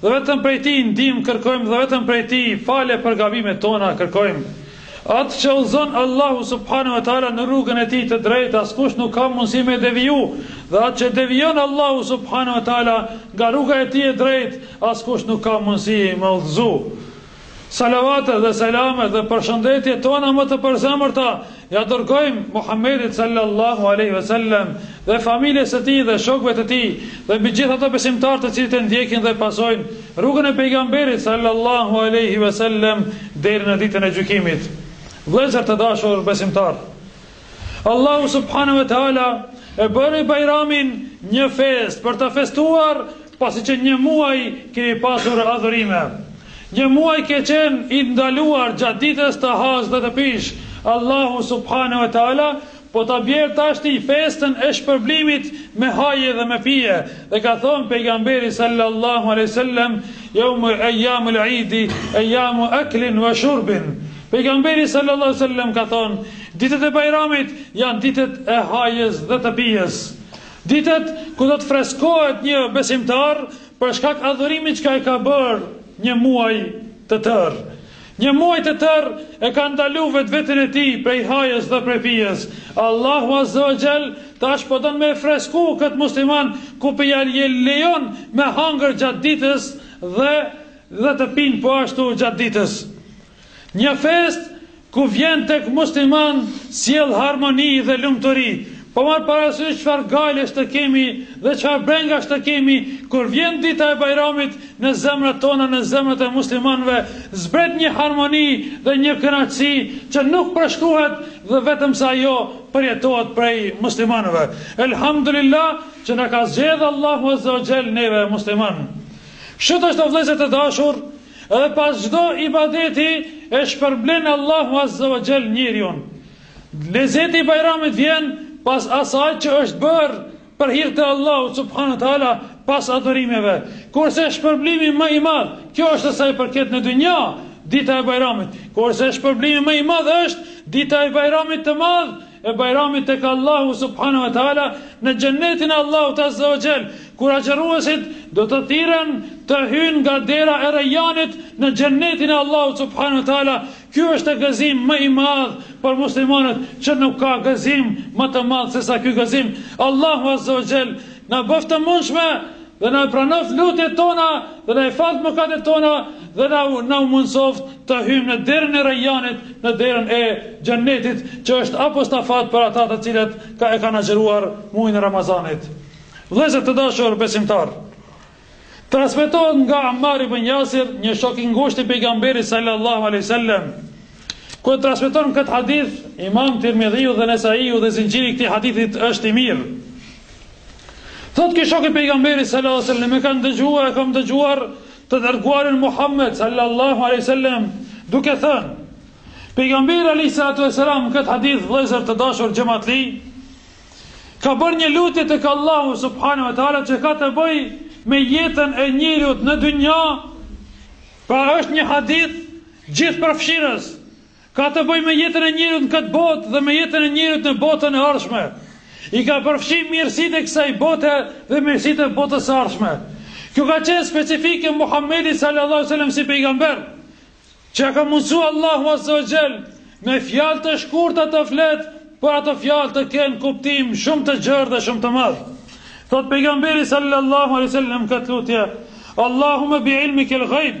Dhe vetëm prej Tij ndihmë kërkojmë dhe vetëm prej Tij falje për gabimet tona kërkojmë. Atë që udhëzon Allahu subhane ve teala në rrugën e Tij të drejtë askush nuk ka mundësi me deviju dhe atë që devijon Allahu subhane ve teala nga rruga e Tij e drejtë askush nuk ka mundësi me udhëzu. Salavatet dhe selamet dhe përshëndetjet tona më të përzemërta ia dërgojmë Muhammedit sallallahu alejhi ve sellem dhe familjes së tij dhe shokëve të tij dhe mbi gjithë ata besimtarë të cilët e ndjekin dhe pasojnë rrugën e Pejgamberit sallallahu alejhi ve sellem deri në Ditën e Gjykimit. Vëllezër të dashur besimtarë, Allahu subhanahu ve teala e bëri Bajramin një festë për të festuar Pasi që një muaj kemi pasur adhurime. Një muaj ke qenë i ndaluar gjatë ditës të hash dhe të pish. Allahu subhane ve teala po ta bjerë tashti festën e shpërblimit me haje dhe me pije. Dhe ka thonë Pejgamberi sallallahu alejhi ve sellem, Yawmu ayyamul idi, ayyamu aklin wa shurbin. Pejgamberi sallallahu alejhi ve sellem ka thonë, Ditët e Bajramit janë ditët e hajes dhe të pijes. Ditët ku do të freskohet një besimtar për shkak adhurimit çka e ka bërë një muaj të tërë. Një muaj të tërë e ka ndalu vetveten e tij prej hajës dhe prej pijes. Allahu Azza wa Jall tash po don me e fresku këtë musliman ku po ja lejon me hangër gjatë ditës edhe dhe të pinë po ashtu gjatë ditës. Një festë ku vjen tek muslimanë sjell harmoni dhe lumturi. Pa marrë parasysh çfarë gajlesh të kemi dhe çfarë brengash të kemi, kur vjen dita e Bajramit në zemrat tona, në zemrat e muslimanëve zbret një harmoni dhe një kënaqësi që nuk përshkruhet dhe vetëm se ajo përjetohet prej muslimanëve. Elhamdulilah që na ka zgjedhë Allahu Azza wa Jall neve muslimanë. Kështu është o vëllezër të dashur, Edhe pas çdo ibadeti e shpërblen Allahu Azza wa Jall njeriun. Lezeti i Bajramit vjen pas asaj që është bërë për hir të Allahut Subhanu wa Ta'ala pas adhurimeve. Kurse shpërblimi më i madh, kjo është sa i përket në dynja, dita e Bajramit. Kurse shpërblimi më i madh është dita e Bajramit të madh, e Bajramit tek Allahu subhanu wa taala në xhenetin e Allahut azza wa xhel kur agjëruesit do të thirren të hyjnë nga dera e Rejanit në xhenetin e Allahut subhanu wa taala ky është gëzim më i madh për muslimanët që nuk ka gëzim më të madh sesa ky gëzim Allahu azza wa xhel na bëftë mundshme Dhe na e pranoft lutjet tona dhe na i falt mëkatet tona dhe na e mundësoft të hyjmë në derën e Rejjanit, në derën e Xhennetit, që është apostafat për ata të cilët ka e kanë agjëruar muajin e Ramazanit. Vëllezër të dashur besimtar. Transmetohet nga Ammar ibn Yasir, një shok i ngushtë i pejgamberit sallallahu alaihi wasallam, kur e transmeton këtë hadith Imam Tirmidhiu dhe Nesaiu dhe zinxhiri i këtij hadithit është i mirë. Thotë ky shok i pejgamberit sallallahu alaihi wasallam, e kam dëgjuar, e kam dëgjuar të dërguarin Muhammed sallallahu alaihi wasallam duke thënë Pejgamberi alaihi salatu wasallam këtë hadith vëllezër të dashur xhematli ka bërë një lutje tek Allahu subhanahu wa taala që ka të bëjë me jetën e njeriut në dynja, pra është një hadith gjithëpërfshirës. Ka të bëjë me jetën e njeriut në këtë botë dhe me jetën e njeriut në botën e ardhshme. I ka përfshi mirësitë e kësaj bote dhe mirësitë e botës së ardhshme. Kjo ka qenë specifikë e Muhammedit sallallahu alejhi ve sellem si pejgamber, që ia ka mundësu Allahu azza wa xhel me fjalë të shkurta të flet, por ato fjalë të kenë kuptim shumë të gjerë dhe shumë të madh. Thot pejgamberi sallallahu alejhi ve sellem këtë lutje, Allahumma bi ilmikal ghaib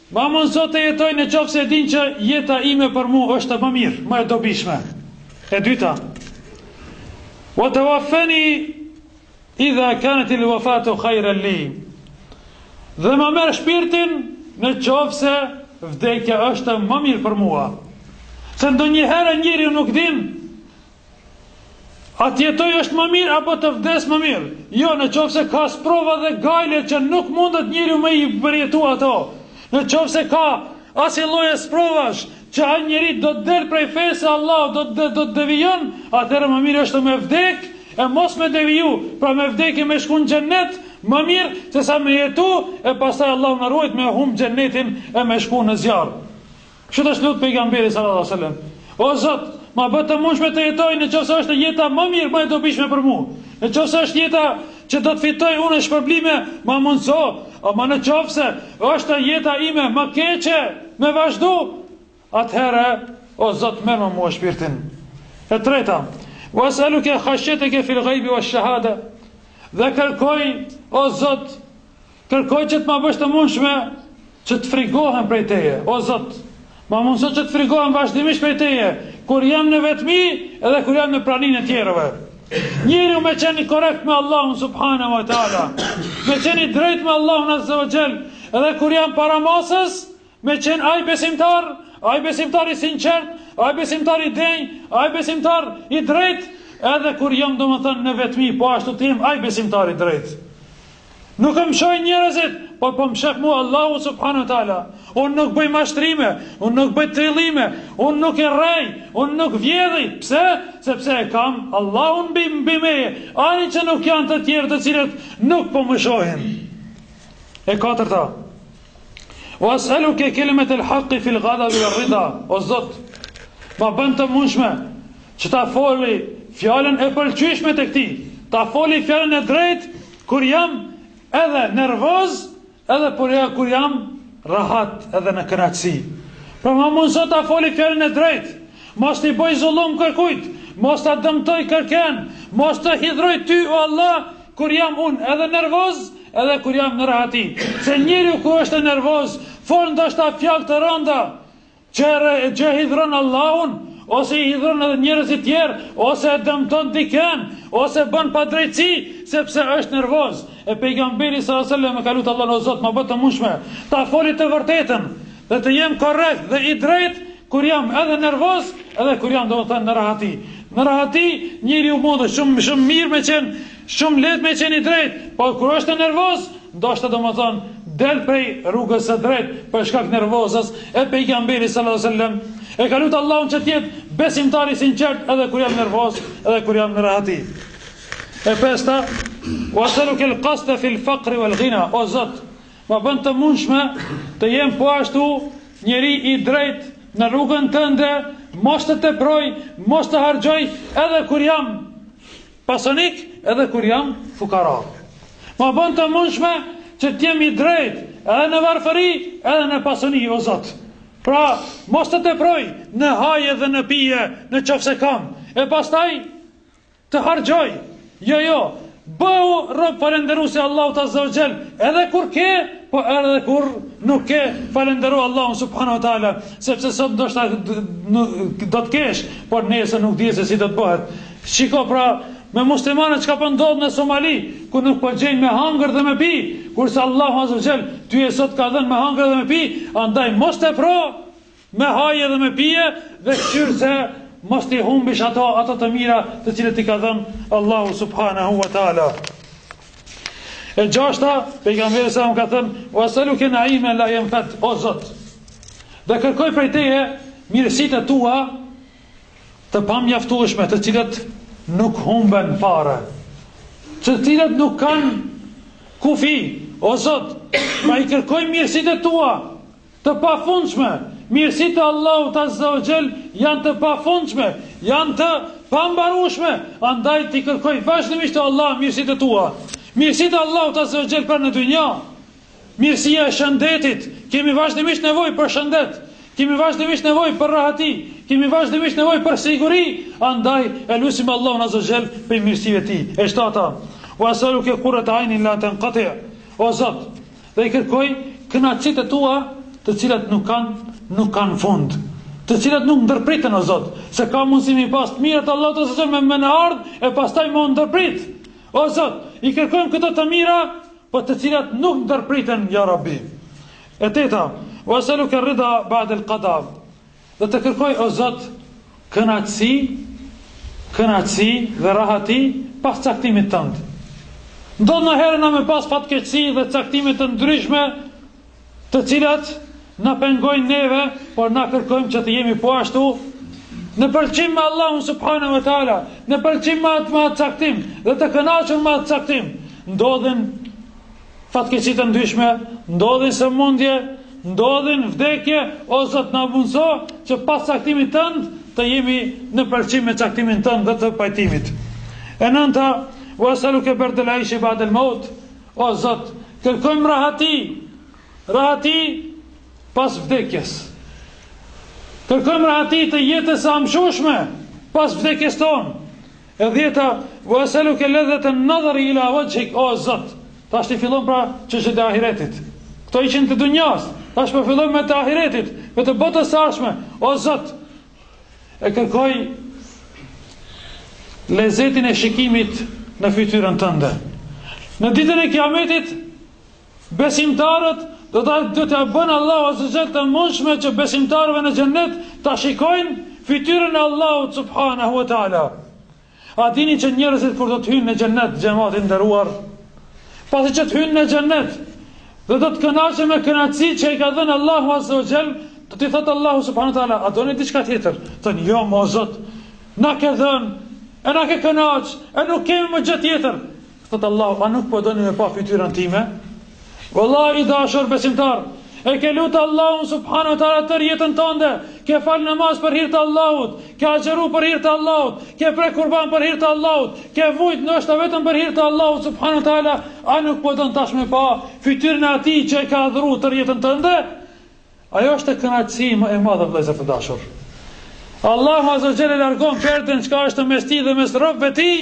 Ma mundëso të jetoj në qoftë se e din që jeta ime për mu është më mirë, më e dobishme. E dyta, Wa tawaffani idha kanat al-wafatu khayran li. Dhe ma merr shpirtin në qoftë se vdekja është më mirë për mua. Se ndonjëherë njeriu nuk din A të jetoj është më mirë apo të vdes më mirë? Jo, në qofë se ka sprova dhe gajle që nuk mundet njeri me i përjetu ato. Në qofë se ka asi lloje sprovash që ai njeri do të del prej fesë së Allahut, do të, do të devijon, atëherë më mirë është me vdek e mos me deviju, pra me vdek e me shku në xhennet, më mirë se sa me jetu e pastaj Allahu na ruajt me humb xhennetin e me shku në zjarr. Kështu është lutë Pejgamberi sallallahu alejhi ve sellem, O Zot, ma bë të mundshme të jetoj në qoftë se është jeta ma mirë, ma e dobishme për mu. Në qoftë se është jeta që do të fitoj unë shpërblime, ma mundëso, ama në qoftë se është jeta ime më keqe me vazhdu, atëherë o Zot merrma mua shpirtin. E treta, was'aluka khashyataka fil ghaibi wash-shahada. Dhe kërkoj o Zot Kërkoj që të ma bësh të mundshme që të frikohem prej Teje, o Zot. Ma mundëso që të frikohem vazhdimisht prej Teje, kur jam në vetëmi edhe kur jam në praninë e tjerëve. Njeriu me qenë korrekt me Allahun subhanahu wa ta'ala, me qenë drejt me Allahun azze ve xhel, edhe kur jam para masës, Me qenë ai besimtar, ai besimtar i sinqertë, ai besimtar i denjë, ai besimtar i drejtë, edhe kur jam domethënë në vetmi, po ashtu të jem ai besimtar i drejtë. Nuk më shohin njerëzit, por po më sheh mu Allahu subhanahu wa taala. Unë nuk bëj mashtrime, unë nuk bëj trillime, unë nuk rrej, unë nuk vjedhi. Pse? Sepse e kam Allahun mbi meje, ani që nuk janë të tjerë të cilët nuk po më shohin. E katërta, Wa as'aluke kelimet el haqi fil gadabi wa rrida, o Zot, ma bën të mundshme, që ta foli fjalën e pëlqyeshme tek ti, ta foli fjalën e drejtë, kur jam edhe nervoz, edhe pra kur jam rahat edhe në kënaqësi. Pra ma mundëso ta foli fjalën e drejtë, mos t'i bëj zullum kërkujt, mos ta dëmtoj kërkënd, mos të hidhëroj ty, o Allah, Kur jam unë edhe nervoz edhe kur jam në rehati. Se njeriu kur është nervoz fol ndoshta fjalë të rënda që që e hidhëron Allahun ose i hidhëron edhe njerëzit e tjerë ose e dëmton dikënd ose bën padrejtësi sepse është nervoz. E pejgamberi sallallahu alajhi wasallam e ka lutë Allahun o Zot ma bën të mundshme ta foli të vërtetën dhe të jem korrekt dhe i drejtë Kur jam edhe nervoz edhe kur jam domethënë në rehati. Në rehati njeriu mundet shumë shumë mirë me qenë shumë lehtë me qenë i drejtë, por kur është nervoz, ndoshta domethënë del prej rrugës së drejtë për shkak nervozës e pejgamberi sallallahu alaihi wasallam e ka lutë Allahun që të jetë besimtar i sinqert edhe kur jam nervoz, edhe kur jam në rehati. E pesta, wa as'aluka al-qasd fi al-faqr wal-ghina, o Zot, ma bën të mundshme të jem po ashtu njeri i drejtë në rrugën tënde, mos të teproj, mos të harxhoj edhe kur jam pasonik, edhe kur jam fukara. Ma bën të mundshme që të jem i drejtë edhe në varfëri, edhe në pasoni o Zot. Pra, mos të teproj në haje dhe në pije, në qoftë se kam. E pastaj, Të harxhoj! Jo jo! Bëhu rob falënderues i Allahut Azza wa Jall edhe kur ke, po edhe kur nuk ke, falënderoje Allahun Subhanahu wa Taala, sepse sot ndoshta do të kesh, por nesër nuk dihet se si do të bëhet. Shiko pra, me muslimanët çka po ndodh në Somali, ku nuk po gjejnë me hangër dhe me pi, kurse Allahu Azza wa Jall tye sot të ka dhënë me hangër dhe me pi, andaj mos tepro, Me haje dhe me pije dhe kqyr se mos t'i humbish ato ato të mira të cilat t'i ka dhënë Allahu subhanahu wa taala. E gjashta, pejgamberi sa më ka thënë, "Wa as'aluka na'iman la yanfad", o Zot. Dhe kërkoj prej teje mirësitë e tua të pamjaftueshme, të cilat nuk humben fare. Të cilat nuk kanë kufi, o Zot, i kërkoj mirësitë e tua Të pafundshme! Mirësitë e Allahut Azza wa Jell janë të pafundshme, janë të pambarueshme, andaj ti kërkoj vazhdimisht o Allah mirësitë e tua. Mirësitë e Allahut Azza wa Jell për në dynja, mirësia e shëndetit, kemi vazhdimisht nevojë për shëndet, kemi vazhdimisht nevojë për rahati, kemi vazhdimisht nevojë për siguri, andaj e lusim Allahun Azza wa Jell për mirësitë e tij. E shtata, wa as'aluke qurrata aynin la tanqati'. O Zot, Dhe i kërkoj kënaqësitë e Tua të cilat nuk kanë, nuk kanë fund, të cilat nuk ndërpriten o Zot, se ka mundësi me i pasë të mirat Allahut azza wa xhel me na ardhë e pastaj me u ndërpre. O Zot, i kërkojmë këto të mira, po të cilat nuk ndërpriten, ya Rabbi. E teta, Wa es'aluke ar-ridha ba'de al-qada. Dhe të kërkoj o Zot kënaqësi, kënaqësi dhe rahati pas caktimit tënd. Ndodh naherë na me pas fatkeqësi dhe caktime të ndryshme të cilat na pengojnë neve, por na kërkojmë që të jemi po ashtu në pëlqim me Allahun subhanahu wa taala, në pëlqim me atë caktim dhe të kënaqur me atë caktim. Ndodhin Fatkeqësi të ndryshme ndodhin sëmundje ndodhin vdekje o zot na mundëso që pas caktimit tënd të jemi në pëlqim me caktimin tënd dhe të pajtim e nënta ue eseluke berdel aishi badel maut o zot kërkojmë rahati rahati pas vdekjes kërkojmë rahati të jetës së amshushme pas vdekjes tonë E dhjeta, Wa es'aluke ladhata an-nadhari ila wajhik, O Zot! Tashti fillon pra çështjet e ahiretit. Këto ishin të dunjas, tash po fillojmë me të ahiretit, me të botës së ardhshme. O Zot! E kërkoj lezetin e shikimit në fytyrën tënde. Në ditën e Kiametit Besimtarët do ta do t'ia bënë Allahu Azza wa Jall të mundshme që besimtarëve në Xhennet ta shikojnë fytyrën e Allahut Subhanahu wa Taala. A dini që njerëzit kur do të hyjnë në Xhennet, xhamati i nderuar, pasi që të hyjnë në Xhennet, dhe do të kënaqen me kënaqësi që i ka dhënë Allahu Azza wa Jall, do t'i thotë Allahu Subhanahu wa Taala, a doni diçka tjetër? Thonë, jo, mo Zot, na ke dhënë, e na ke kënaqë, e nuk kemi më gjë tjetër. Thotë Allahu, a nuk po doni me pa fytyrën time? Vëllai i dashur besimtar, e ke lutë Allahun subhanu wa ta'ala tërë jetën tënde, ke fal namaz për hir të Allahut, ke agjëru për hir të Allahut, ke pre kurban për hir të Allahut, ke vujt ndoshta vetëm për hir të Allahut subhanu wa ta'ala, a nuk po don tash me pa fytyrën e atij që e ke adhuruar tërë jetën tënde? Ajo është kënaqësia më e madhe vëllezër të dashur. Allahu azza jalla largon perden çka është mes tij dhe mes robëve të tij,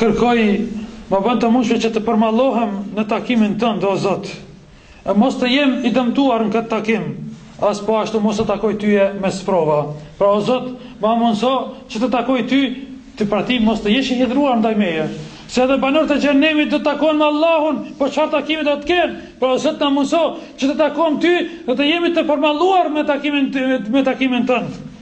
Kërkoj, ma bën të mundshme që të përmallohem në takimin tënd, o Zot, e mos të jem i dëmtuar në këtë takim, as po ashtu mos të takoj Tyje me sprova. Pra, o Zot, ma mundëso që të takoj Ty, Ty pra Ti mos të jesh i hidhëruar ndaj meje. Se edhe banorët e Xhehenemit do të takohen me Allahun, po çfarë takimi do të kenë? Pra, o Zot, ma mundëso që të takojmë Ty dhe të jemi të përmalluar me takimin, me takimin tënd.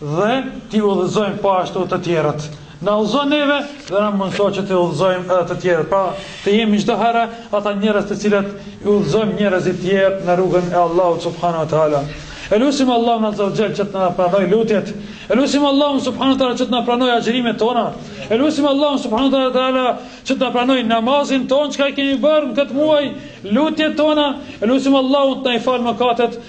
dhe t'i udhëzojmë po ashtu të tjerët. Na udhëzo neve dhe na mundëso që të udhëzojmë edhe të tjerët. Pra, të jemi çdo herë ata njerëz të cilët i udhëzojmë njerëzit e tjerë në rrugën e Allahut subhanahu wa taala. E lusim Allahun azza wa jall që të na pranojë lutjet. E lusim Allahun subhanahu wa taala që të na pranojë agjërimet tona. E lusim Allahun subhanahu wa taala që të na pranojë namazin tonë çka kemi bërë në këtë muaj, lutjet tona. E lusim Allahun të na i falë mëkatet.